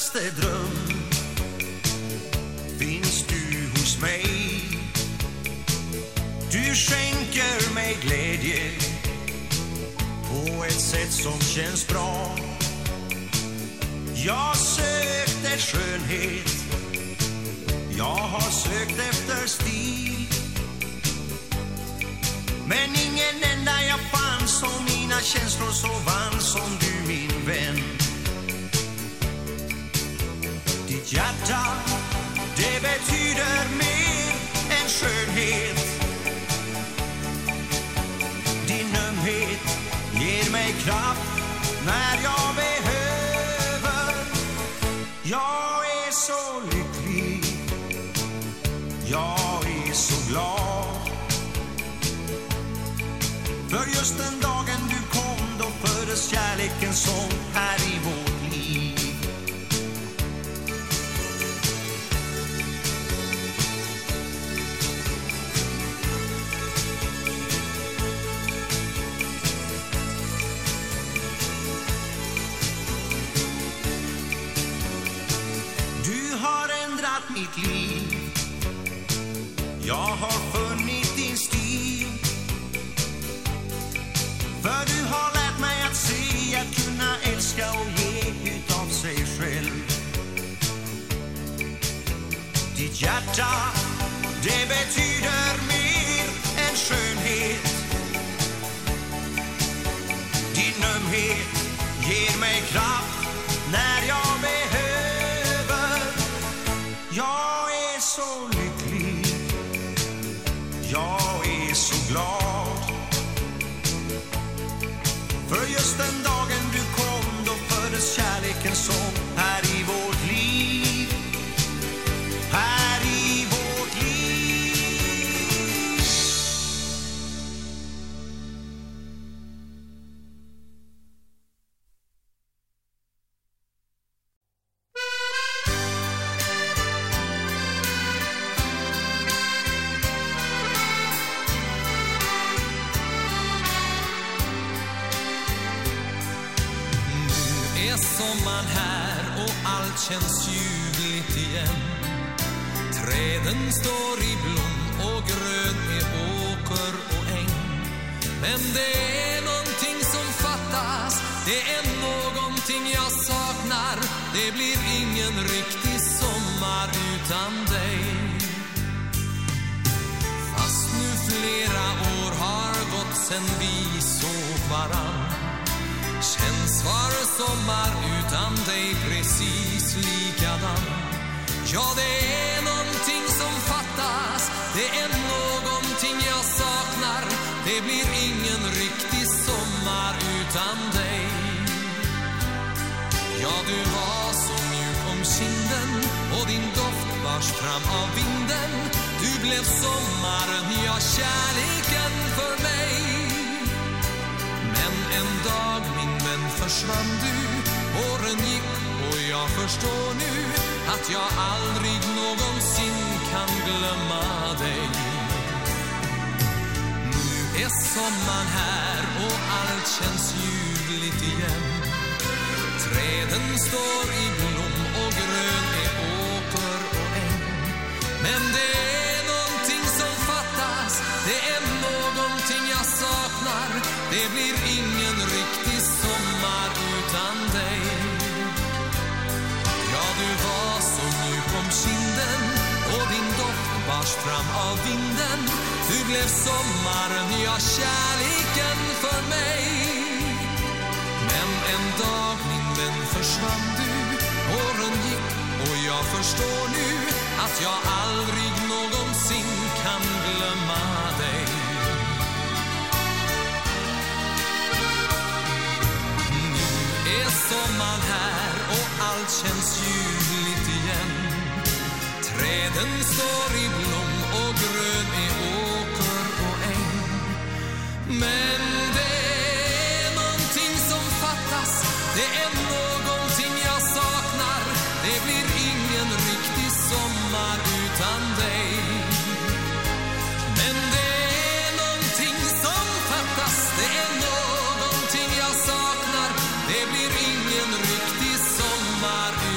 vildaste dröm finns du hos mig. Du skänker mig glädje på ett sätt som känns bra. Jag sökte skönhet, jag har sökt efter stil. Men ingen enda jag fann som mina känslor så vann som du min vän. Ditt hjärta, det betyder mer än skönhet. Din ömhet ger mig kraft när jag behöver. Jag är så lycklig, jag är så glad. För just den dagen du kom, då föddes kärlekens sång här i mitt liv. Jag har funnit din stil. För du har lärt mig att se, att kunna älska och ge utav sig själv. Ditt hjärta, det betyder mer än skönhet. Din ömhet ger mig kraft när jag För just den är sommaren här och allt känns ljuvligt igen. Träden står i blom och grön är åker och äng. Men det är någonting som fattas, det är någonting jag saknar. Det blir ingen riktig sommar utan dig. Fast nu flera år har gått sen vi såg varann Känns var sommar utan dig precis likadan. Ja, det är någonting som fattas. Det är någonting jag saknar. Det blir ingen riktig sommar utan dig. Ja, du var så mjuk om kinden och din doft bars fram av vinden. Du blev sommaren, ja, kärleken för försvann du. Åren gick och jag förstår nu Att jag aldrig någonsin kan glömma dig. Nu är sommaren här och allt känns ljuvligt igen. Träden står i blom fram av vinden. Du blev sommaren, ja, kärleken för mig. Men en dag, min vän, försvann du. Åren gick och jag förstår nu Att jag aldrig någonsin kan glömma dig. Nu är sommaren här och allt känns ljuvligt igen. Träden står i blom grön är åker och äng. Men det är någonting som fattas. Det är någonting jag saknar. Det blir ingen riktig sommar utan dig. Men det är någonting som fattas. Det är någonting jag saknar. Det blir ingen riktig sommar